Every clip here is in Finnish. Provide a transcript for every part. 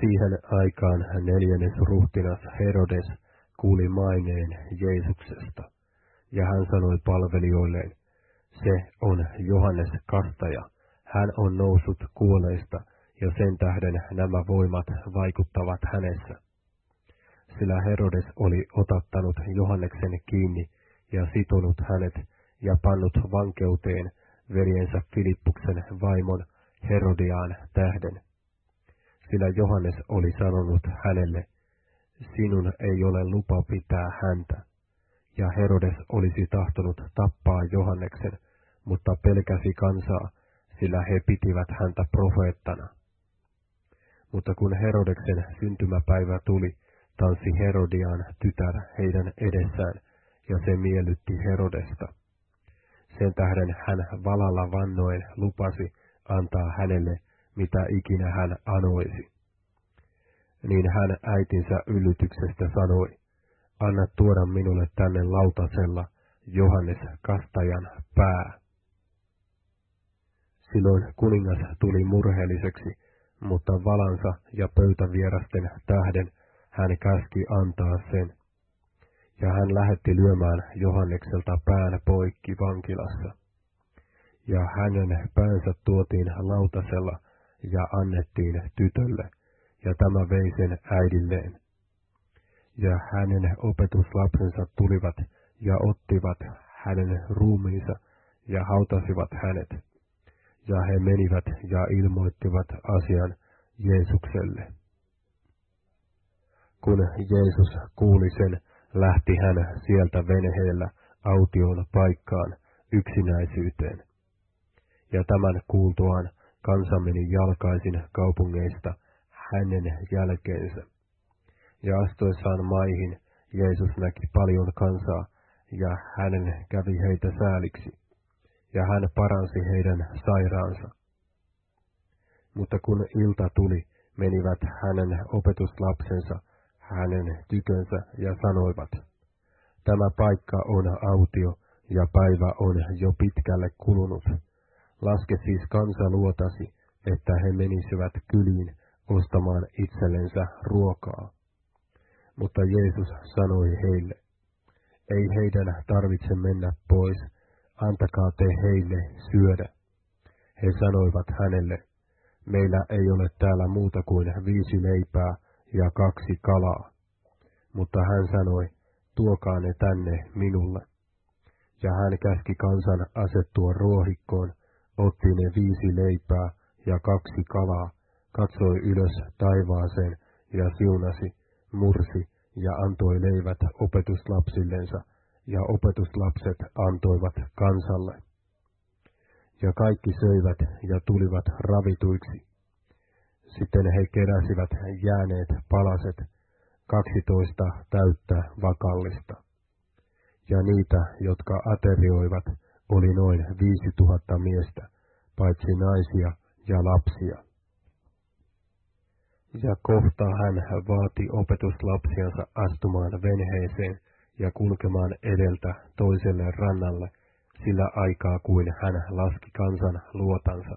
Siihen aikaan neljännes ruhtinas Herodes kuuli maineen Jeesuksesta, ja hän sanoi palvelijoilleen, se on Johannes Kastaja, hän on noussut kuoleista, ja sen tähden nämä voimat vaikuttavat hänessä. Sillä Herodes oli otattanut Johanneksen kiinni ja sitonut hänet ja pannut vankeuteen veljensä Filippuksen vaimon Herodiaan tähden. Sillä Johannes oli sanonut hänelle, sinun ei ole lupa pitää häntä. Ja Herodes olisi tahtonut tappaa Johanneksen, mutta pelkäsi kansaa, sillä he pitivät häntä profeettana. Mutta kun Herodeksen syntymäpäivä tuli, tanssi Herodian tytär heidän edessään, ja se miellytti Herodesta. Sen tähden hän valalla vannoen lupasi antaa hänelle, mitä ikinä hän anoisi. Niin hän äitinsä yllytyksestä sanoi, anna tuoda minulle tänne lautasella Johannes Kastajan pää. Silloin kuningas tuli murheelliseksi, mutta valansa ja pöytävierasten tähden hän käski antaa sen. Ja hän lähetti lyömään Johannekselta pään poikki vankilassa. Ja hänen päänsä tuotiin lautasella ja annettiin tytölle, ja tämä vei sen äidilleen. Ja hänen opetuslapsensa tulivat ja ottivat hänen ruumiinsa ja hautasivat hänet ja he menivät ja ilmoittivat asian Jeesukselle. Kun Jeesus kuuli sen, lähti hän sieltä venheellä autioon paikkaan yksinäisyyteen. Ja tämän kuultuaan kansa meni jalkaisin kaupungeista hänen jälkeensä. Ja astuessaan maihin Jeesus näki paljon kansaa, ja hänen kävi heitä sääliksi ja hän paransi heidän sairaansa. Mutta kun ilta tuli, menivät hänen opetuslapsensa hänen tykönsä ja sanoivat, tämä paikka on autio ja päivä on jo pitkälle kulunut. Laske siis kansa luotasi, että he menisivät kyliin ostamaan itsellensä ruokaa. Mutta Jeesus sanoi heille, ei heidän tarvitse mennä pois, antakaa te heille syödä. He sanoivat hänelle, meillä ei ole täällä muuta kuin viisi leipää ja kaksi kalaa. Mutta hän sanoi, tuokaa ne tänne minulle. Ja hän käski kansan asettua ruohikkoon, otti ne viisi leipää ja kaksi kalaa, katsoi ylös taivaaseen ja siunasi, mursi ja antoi leivät opetuslapsillensa ja opetuslapset antoivat kansalle. Ja kaikki söivät ja tulivat ravituiksi. Sitten he keräsivät jääneet palaset, kaksitoista täyttä vakallista. Ja niitä, jotka aterioivat, oli noin viisi tuhatta miestä, paitsi naisia ja lapsia. Ja kohta hän vaati opetuslapsiansa astumaan venheeseen ja kulkemaan edeltä toiselle rannalle sillä aikaa kuin hän laski kansan luotansa.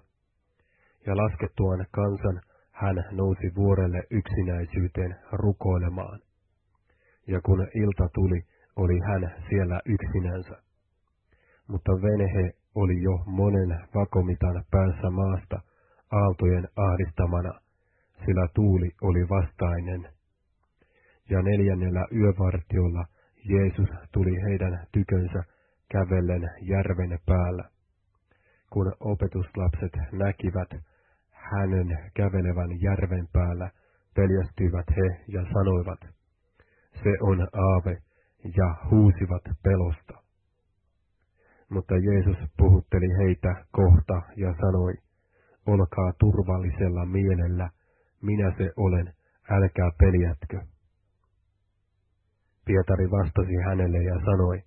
Ja laskettuaan kansan hän nousi vuorelle yksinäisyyteen rukoilemaan. Ja kun ilta tuli, oli hän siellä yksinänsä. Mutta venhe oli jo monen vakomitan päässä maasta aaltojen ahdistamana, sillä tuuli oli vastainen. Ja neljännellä yövartiolla Jeesus tuli heidän tykönsä kävellen järven päällä. Kun opetuslapset näkivät hänen kävelevän järven päällä, peljästyivät he ja sanoivat, se on aave, ja huusivat pelosta. Mutta Jeesus puhutteli heitä kohta ja sanoi, olkaa turvallisella mielellä, minä se olen, älkää peljätkö. Pietari vastasi hänelle ja sanoi,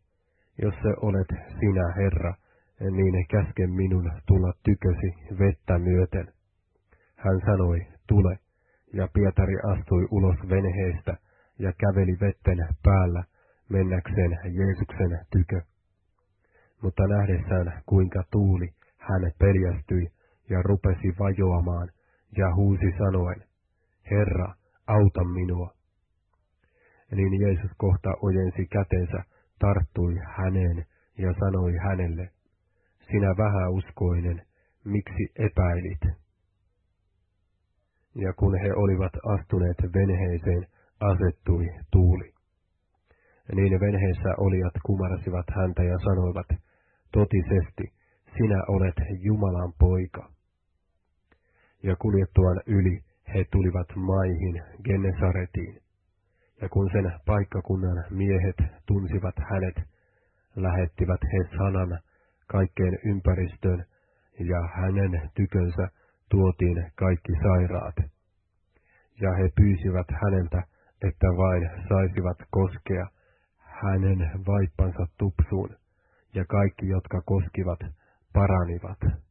jos se olet sinä, Herra, niin käske minun tulla tykösi vettä myöten. Hän sanoi, tule, ja Pietari astui ulos venheestä ja käveli vetten päällä mennäkseen Jeesuksen tykö. Mutta nähdessään, kuinka tuuli, hän peljästyi ja rupesi vajoamaan ja huusi sanoen, Herra, auta minua. Niin Jeesus kohta ojensi kätensä, tarttui häneen ja sanoi hänelle, sinä vähäuskoinen, miksi epäilit? Ja kun he olivat astuneet venheeseen, asettui tuuli. Niin venheessä olijat kumarsivat häntä ja sanoivat, totisesti, sinä olet Jumalan poika. Ja kuljettuaan yli he tulivat maihin Gennesaretiin. Ja kun sen paikkakunnan miehet tunsivat hänet, lähettivät he sanan kaikkeen ympäristöön, ja hänen tykönsä tuotiin kaikki sairaat. Ja he pyysivät häneltä, että vain saisivat koskea hänen vaippansa tupsuun, ja kaikki, jotka koskivat, paranivat.